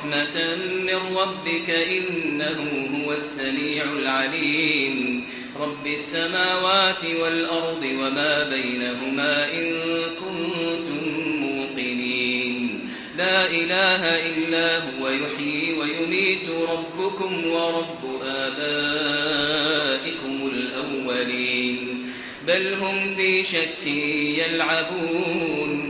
رحمة من ربك إنه هو السميع العليم. رب السماوات والأرض وما بينهما إن كنتم موقنين. لا إله إلا هو يحيي ويميت. ربكم ورب آبائكم الأولين. بل هم في شك يلعبون.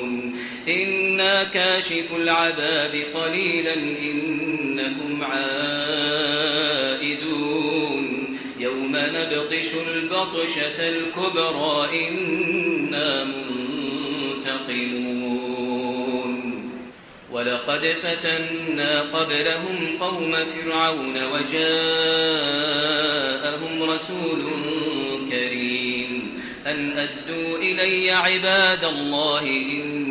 إنا كاشف العذاب قليلا إنكم عائدون يوم نبطش البطشة الكبرى إنا منتقلون ولقد فتنا قبلهم قوم فرعون وجاءهم رسول كريم أن أدوا إلي عباد الله إني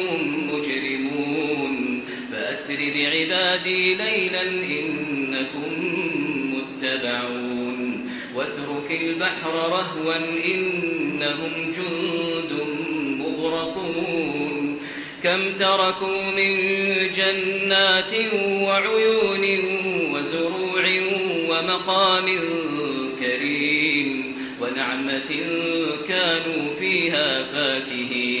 فأسر بعبادي ليلا إنكم متبعون. واترك البحر رهوا إنهم جند مغرقون. كم تركوا من جنات وعيون وزروع ومقام كريم ونعمة كانوا فيها فاكهين.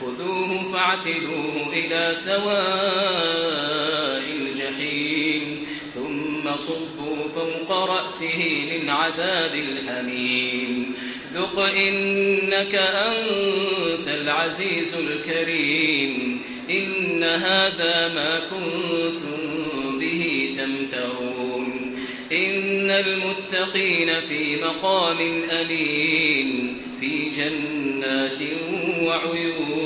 خذوه فاعتلوه إلى سواء الجحيم ثم صبوا فوق رأسه من عذاب الحميم ذق إنك أنت العزيز الكريم إن هذا ما كنتم به تمترون. إن المتقين في مقام أمين في جنات وعيون.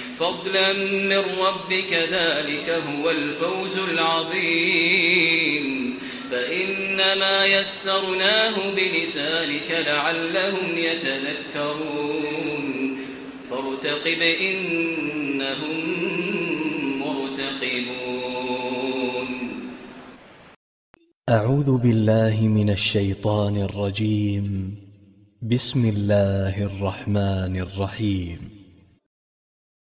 فضلا من ربك ذلك هو الفوز العظيم. فإنما يسرناه بلسانك لعلهم يتذكرون. فارتقب إنهم مرتقبون. أعوذ بالله من الشيطان الرجيم. بسم الله الرحمن الرحيم.